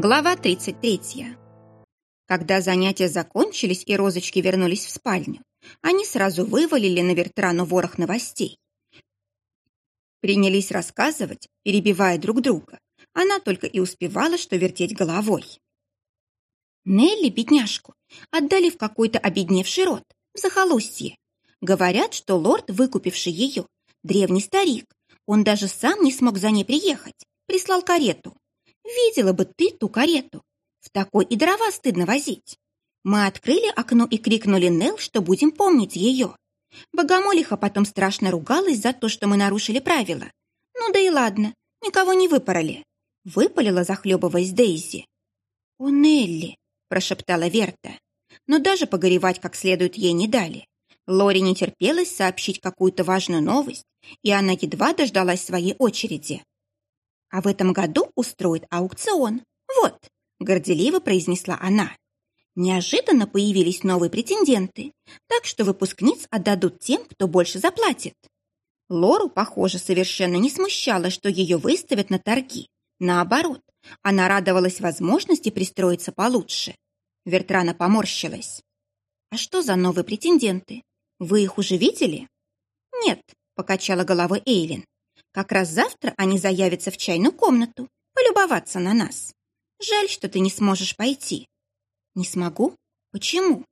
Глава 33. Когда занятия закончились и розочки вернулись в спальню, они сразу вывалили на Вертрану ворох новостей. Принялись рассказывать, перебивая друг друга. Она только и успевала, что вертеть головой. Нелли, бедняжку, отдали в какой-то обедневший род, в захолустье. Говорят, что лорд, выкупивший ее, древний старик. Он даже сам не смог за ней приехать, прислал карету. Видела бы ты ту карету. В такой и дрова стыдно возить. Мы открыли окно и крикнули Нел, что будем помнить ее. Богомолиха потом страшно ругалась за то, что мы нарушили правила. Ну да и ладно, никого не выпороли. Выпалила, захлебываясь Дейзи. «О, Нелли!» – прошептала Верта. Но даже погоревать как следует ей не дали. Лори не терпелось сообщить какую-то важную новость, и она едва дождалась своей очереди. А в этом году устроит аукцион. Вот, горделиво произнесла она. Неожиданно появились новые претенденты, так что выпускниц отдадут тем, кто больше заплатит. Лору, похоже, совершенно не смущало, что ее выставят на торги. Наоборот, она радовалась возможности пристроиться получше. Вертрана поморщилась. «А что за новые претенденты? Вы их уже видели?» «Нет», — покачала головой Эйлин. Как раз завтра они заявятся в чайную комнату, полюбоваться на нас. Жаль, что ты не сможешь пойти. Не смогу? Почему?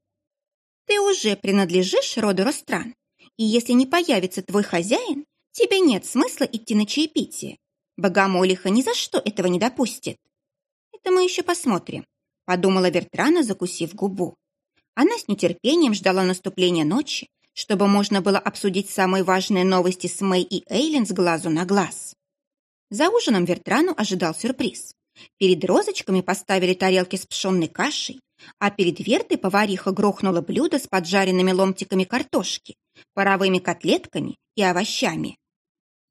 Ты уже принадлежишь роду Ростран, и если не появится твой хозяин, тебе нет смысла идти на чаепитие. Богомолиха ни за что этого не допустит. Это мы еще посмотрим, подумала Вертрана, закусив губу. Она с нетерпением ждала наступления ночи, чтобы можно было обсудить самые важные новости с Мэй и Эйлин с глазу на глаз. За ужином Вертрану ожидал сюрприз. Перед розочками поставили тарелки с пшенной кашей, а перед Вертой повариха грохнула блюдо с поджаренными ломтиками картошки, паровыми котлетками и овощами.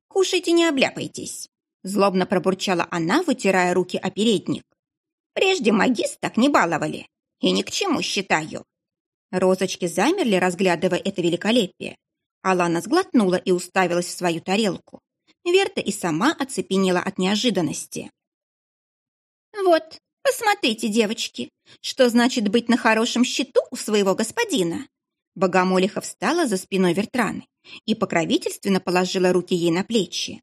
«Кушайте, не обляпайтесь!» Злобно пробурчала она, вытирая руки о передник. «Прежде магист так не баловали, и ни к чему считаю. Розочки замерли, разглядывая это великолепие. Алана сглотнула и уставилась в свою тарелку. Верта и сама оцепенела от неожиданности. «Вот, посмотрите, девочки, что значит быть на хорошем счету у своего господина?» Богомолиха встала за спиной Вертраны и покровительственно положила руки ей на плечи.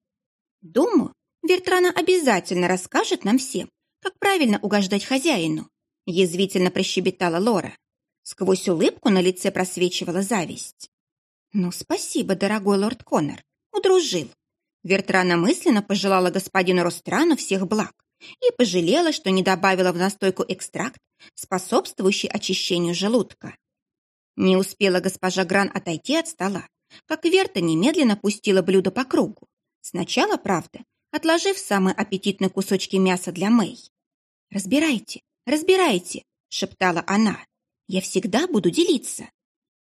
«Думаю, Вертрана обязательно расскажет нам всем, как правильно угождать хозяину», язвительно прощебетала Лора. Сквозь улыбку на лице просвечивала зависть. «Ну, спасибо, дорогой лорд Коннор, удружил». Вертрана мысленно пожелала господину Ространу всех благ и пожалела, что не добавила в настойку экстракт, способствующий очищению желудка. Не успела госпожа Гран отойти от стола, как Верта немедленно пустила блюдо по кругу. Сначала, правда, отложив самые аппетитные кусочки мяса для Мэй. «Разбирайте, разбирайте», — шептала она. Я всегда буду делиться.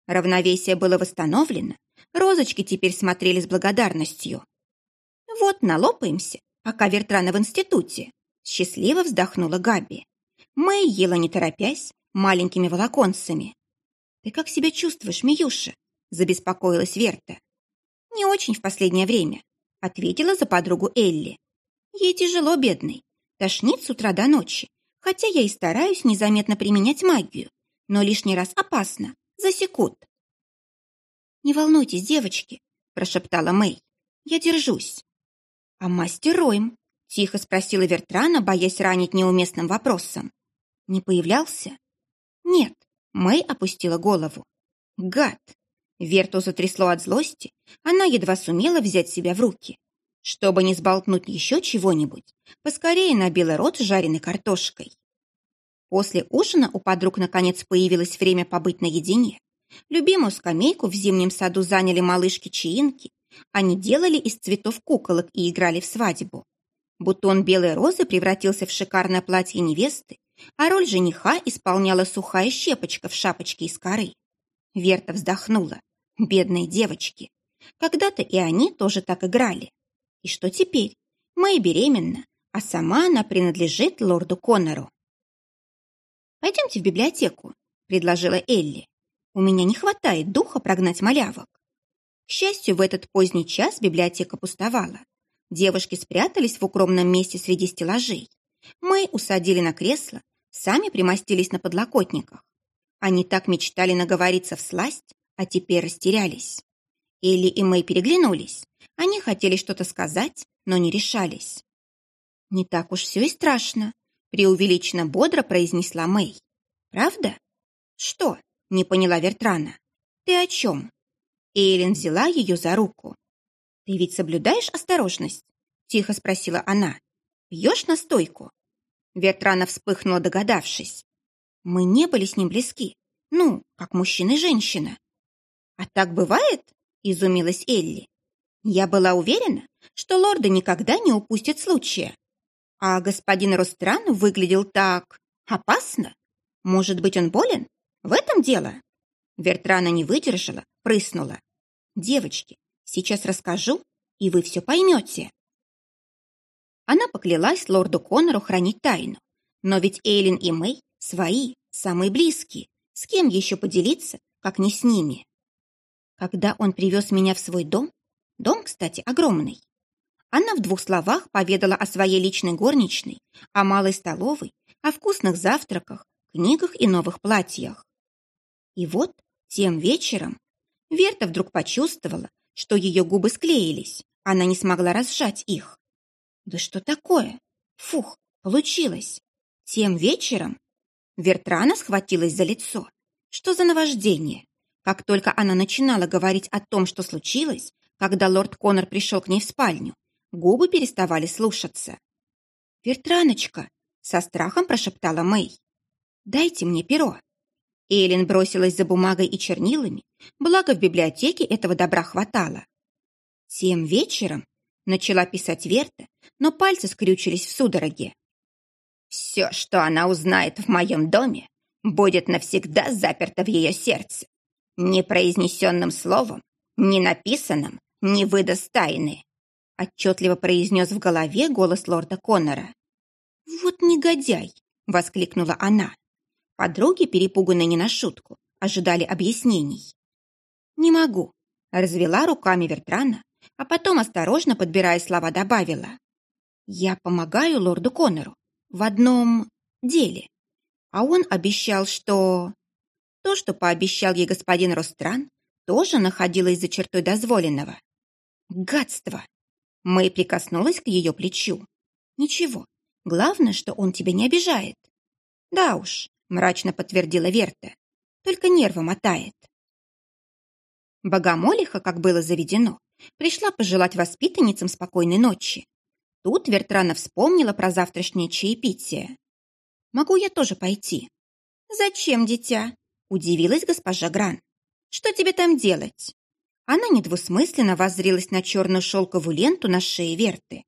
Равновесие было восстановлено. Розочки теперь смотрели с благодарностью. Вот налопаемся, пока Вертрана в институте. Счастливо вздохнула Габи. Мэй ела не торопясь, маленькими волоконцами. «Ты как себя чувствуешь, Миюша?» – забеспокоилась Верта. «Не очень в последнее время», – ответила за подругу Элли. «Ей тяжело, бедный. Тошнит с утра до ночи, хотя я и стараюсь незаметно применять магию но лишний раз опасно. Засекут. «Не волнуйтесь, девочки», – прошептала Мэй. «Я держусь». «А мастер Ройм?» – тихо спросила Вертрана, боясь ранить неуместным вопросом. «Не появлялся?» «Нет», – Мэй опустила голову. «Гад!» Верту затрясло от злости, она едва сумела взять себя в руки. Чтобы не сболтнуть еще чего-нибудь, поскорее набила рот жареной картошкой. После ужина у подруг наконец появилось время побыть наедине. Любимую скамейку в зимнем саду заняли малышки-чаинки. Они делали из цветов куколок и играли в свадьбу. Бутон белой розы превратился в шикарное платье невесты, а роль жениха исполняла сухая щепочка в шапочке из коры. Верта вздохнула. Бедные девочки. Когда-то и они тоже так играли. И что теперь? Мэй беременна, а сама она принадлежит лорду Коннору. «Пойдемте в библиотеку», — предложила Элли. «У меня не хватает духа прогнать малявок». К счастью, в этот поздний час библиотека пустовала. Девушки спрятались в укромном месте среди стеллажей. Мы усадили на кресло, сами примостились на подлокотниках. Они так мечтали наговориться в сласть, а теперь растерялись. Элли и Мэй переглянулись. Они хотели что-то сказать, но не решались. «Не так уж все и страшно», — преувеличенно бодро произнесла Мэй. «Правда?» «Что?» — не поняла Вертрана. «Ты о чем?» Эйлин взяла ее за руку. «Ты ведь соблюдаешь осторожность?» — тихо спросила она. «Пьешь настойку?» Вертрана вспыхнула, догадавшись. «Мы не были с ним близки. Ну, как мужчина и женщина». «А так бывает?» — изумилась Элли. «Я была уверена, что лорды никогда не упустят случая. А господин Ростран выглядел так... опасно. Может быть, он болен? В этом дело?» Вертрана не выдержала, прыснула. «Девочки, сейчас расскажу, и вы все поймете». Она поклялась лорду Коннору хранить тайну. Но ведь Эйлин и Мэй свои, самые близкие. С кем еще поделиться, как не с ними? Когда он привез меня в свой дом, дом, кстати, огромный, она в двух словах поведала о своей личной горничной, о малой столовой, о вкусных завтраках, книгах и новых платьях. И вот тем вечером Верта вдруг почувствовала, что ее губы склеились, она не смогла разжать их. Да что такое? Фух, получилось. Тем вечером Вертрана схватилась за лицо. Что за наваждение? Как только она начинала говорить о том, что случилось, когда лорд Коннор пришел к ней в спальню, губы переставали слушаться. «Вертраночка!» — со страхом прошептала Мэй. «Дайте мне перо». Эйлин бросилась за бумагой и чернилами, благо в библиотеке этого добра хватало. Тем вечером начала писать Верта, но пальцы скрючились в судороге. «Все, что она узнает в моем доме, будет навсегда заперто в ее сердце. Непроизнесенным словом, не написанным, не выдаст тайны», отчетливо произнес в голове голос лорда Коннора. «Вот негодяй!» — воскликнула она. Подруги, перепуганные не на шутку, ожидали объяснений. «Не могу», — развела руками Вертрана, а потом, осторожно подбирая слова, добавила. «Я помогаю лорду Коннору в одном деле, а он обещал, что...» То, что пообещал ей господин Ростран, тоже находилось за чертой дозволенного. Гадство! Мэй прикоснулась к ее плечу. Ничего, главное, что он тебя не обижает. Да уж, мрачно подтвердила Верта. Только нервы мотает. Богомолиха, как было заведено, пришла пожелать воспитанницам спокойной ночи. Тут Вертрана вспомнила про завтрашнее чаепитие. «Могу я тоже пойти?» «Зачем, дитя?» – удивилась госпожа Гран. «Что тебе там делать?» Она недвусмысленно воззрилась на черную шелковую ленту на шее Верты.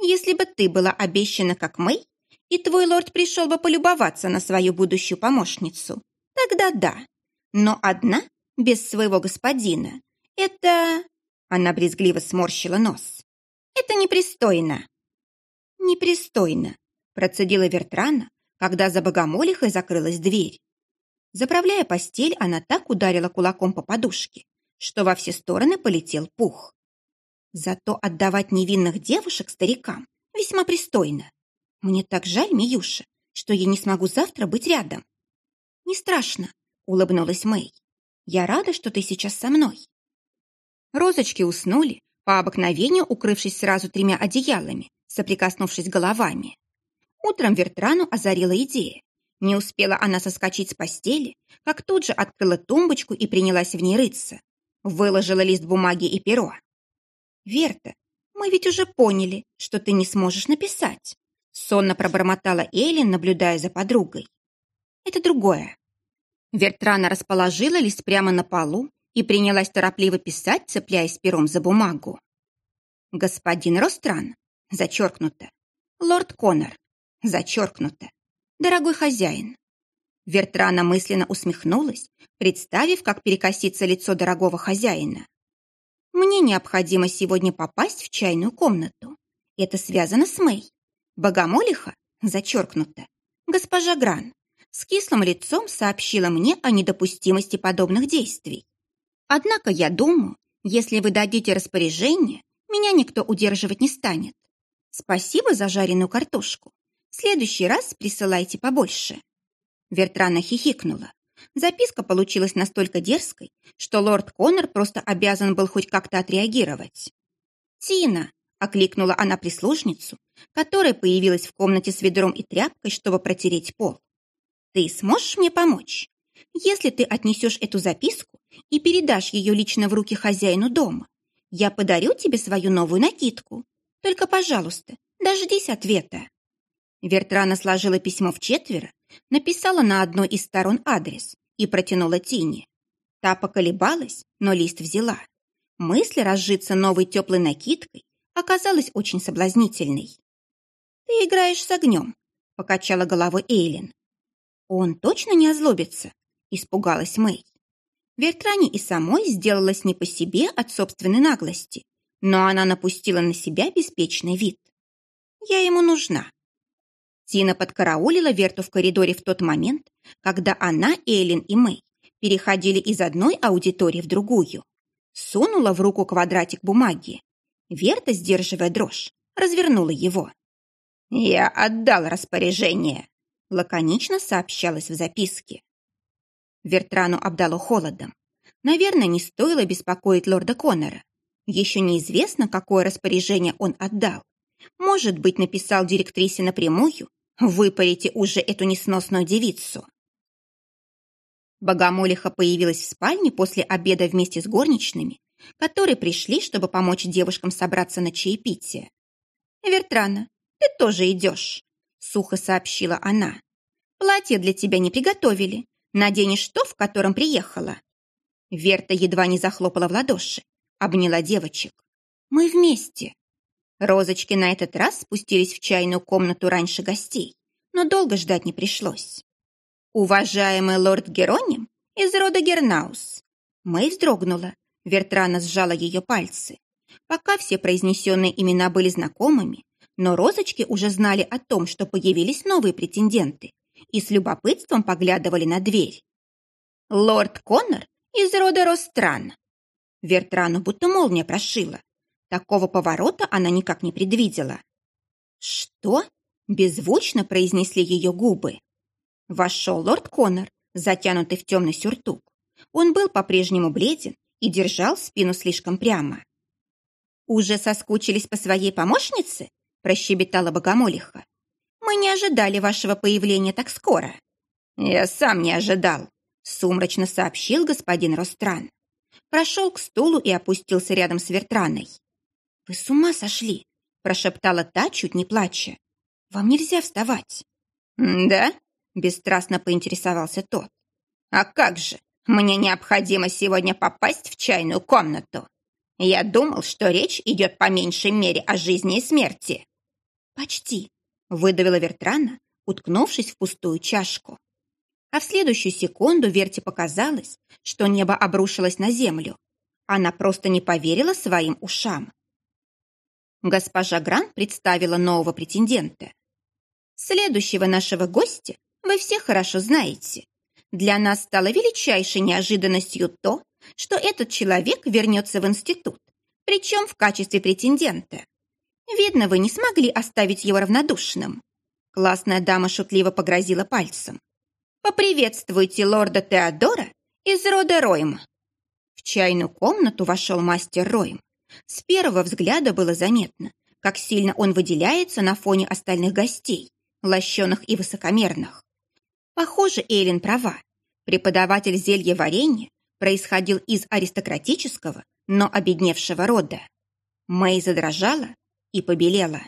«Если бы ты была обещана, как мы, и твой лорд пришел бы полюбоваться на свою будущую помощницу. Тогда да. Но одна, без своего господина, это...» Она брезгливо сморщила нос. «Это непристойно». «Непристойно», процедила Вертрана, когда за богомолихой закрылась дверь. Заправляя постель, она так ударила кулаком по подушке, что во все стороны полетел пух. Зато отдавать невинных девушек старикам весьма пристойно. Мне так жаль, Миюша, что я не смогу завтра быть рядом. Не страшно, улыбнулась Мэй. Я рада, что ты сейчас со мной. Розочки уснули, по обыкновению укрывшись сразу тремя одеялами, соприкоснувшись головами. Утром Вертрану озарила идея. Не успела она соскочить с постели, как тут же открыла тумбочку и принялась в ней рыться. Выложила лист бумаги и перо. «Верта, мы ведь уже поняли, что ты не сможешь написать. Сонно пробормотала Эйлин, наблюдая за подругой. Это другое. Вертрана расположила лист прямо на полу и принялась торопливо писать, цепляясь пером за бумагу. «Господин Ростран», зачеркнуто. «Лорд Коннор», зачеркнуто. «Дорогой хозяин». Вертрана мысленно усмехнулась, представив, как перекосится лицо дорогого хозяина. «Мне необходимо сегодня попасть в чайную комнату. Это связано с Мэй. Богомолиха, зачеркнуто, госпожа Гран, с кислым лицом сообщила мне о недопустимости подобных действий. Однако я думаю, если вы дадите распоряжение, меня никто удерживать не станет. Спасибо за жареную картошку. В следующий раз присылайте побольше». Вертрана хихикнула. Записка получилась настолько дерзкой, что лорд Коннор просто обязан был хоть как-то отреагировать. «Тина!» — окликнула она прислужницу, которая появилась в комнате с ведром и тряпкой, чтобы протереть пол. «Ты сможешь мне помочь? Если ты отнесешь эту записку и передашь ее лично в руки хозяину дома, я подарю тебе свою новую накидку. Только, пожалуйста, дождись ответа». Вертрана сложила письмо в четверо, написала на одной из сторон адрес и протянула Тине. Та поколебалась, но лист взяла. Мысль разжиться новой теплой накидкой оказалась очень соблазнительной. «Ты играешь с огнем», — покачала головой Эйлин. «Он точно не озлобится?» — испугалась Мэй. Вертране и самой сделалось не по себе от собственной наглости, но она напустила на себя беспечный вид. «Я ему нужна». Тина подкараулила Верту в коридоре в тот момент, когда она, Эйлин и Мэй переходили из одной аудитории в другую. Сунула в руку квадратик бумаги. Верта, сдерживая дрожь, развернула его. «Я отдал распоряжение», — лаконично сообщалось в записке. Вертрану обдало холодом. Наверное, не стоило беспокоить лорда Коннора. Еще неизвестно, какое распоряжение он отдал. Может быть, написал директрисе напрямую «Выпарите уже эту несносную девицу». Богомолиха появилась в спальне после обеда вместе с горничными, которые пришли, чтобы помочь девушкам собраться на чаепитие. «Вертрана, ты тоже идешь», — сухо сообщила она. «Платье для тебя не приготовили. Наденешь то, в котором приехала». Верта едва не захлопала в ладоши, обняла девочек. «Мы вместе». Розочки на этот раз спустились в чайную комнату раньше гостей, но долго ждать не пришлось. «Уважаемый лорд Героним из рода Гернаус». Мэй вздрогнула, Вертрана сжала ее пальцы. Пока все произнесенные имена были знакомыми, но розочки уже знали о том, что появились новые претенденты, и с любопытством поглядывали на дверь. «Лорд Коннор из рода Ростран». Вертрану будто молния прошила. Такого поворота она никак не предвидела. «Что?» – беззвучно произнесли ее губы. Вошел лорд Коннор, затянутый в темный сюртук. Он был по-прежнему бледен и держал спину слишком прямо. «Уже соскучились по своей помощнице?» – прощебетала богомолиха. «Мы не ожидали вашего появления так скоро». «Я сам не ожидал», – сумрачно сообщил господин Ростран. Прошел к стулу и опустился рядом с Вертраной. «Вы с ума сошли?» – прошептала та, чуть не плача. «Вам нельзя вставать». «Да?» Бесстрастно поинтересовался тот. «А как же? Мне необходимо сегодня попасть в чайную комнату. Я думал, что речь идет по меньшей мере о жизни и смерти». «Почти», — выдавила Вертрана, уткнувшись в пустую чашку. А в следующую секунду Верте показалось, что небо обрушилось на землю. Она просто не поверила своим ушам. Госпожа Гран представила нового претендента. Следующего нашего гостя вы все хорошо знаете. Для нас стало величайшей неожиданностью то, что этот человек вернется в институт, причем в качестве претендента. Видно, вы не смогли оставить его равнодушным. Классная дама шутливо погрозила пальцем. «Поприветствуйте лорда Теодора из рода Ройм». В чайную комнату вошел мастер Ройм. С первого взгляда было заметно, как сильно он выделяется на фоне остальных гостей, лощеных и высокомерных. Похоже, Эйлин права. Преподаватель зелья варенья происходил из аристократического, но обедневшего рода. Мэй задрожала и побелела.